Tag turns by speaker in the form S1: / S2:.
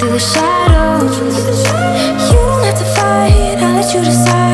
S1: into the shadows. You don't have to fight, I'll let you decide.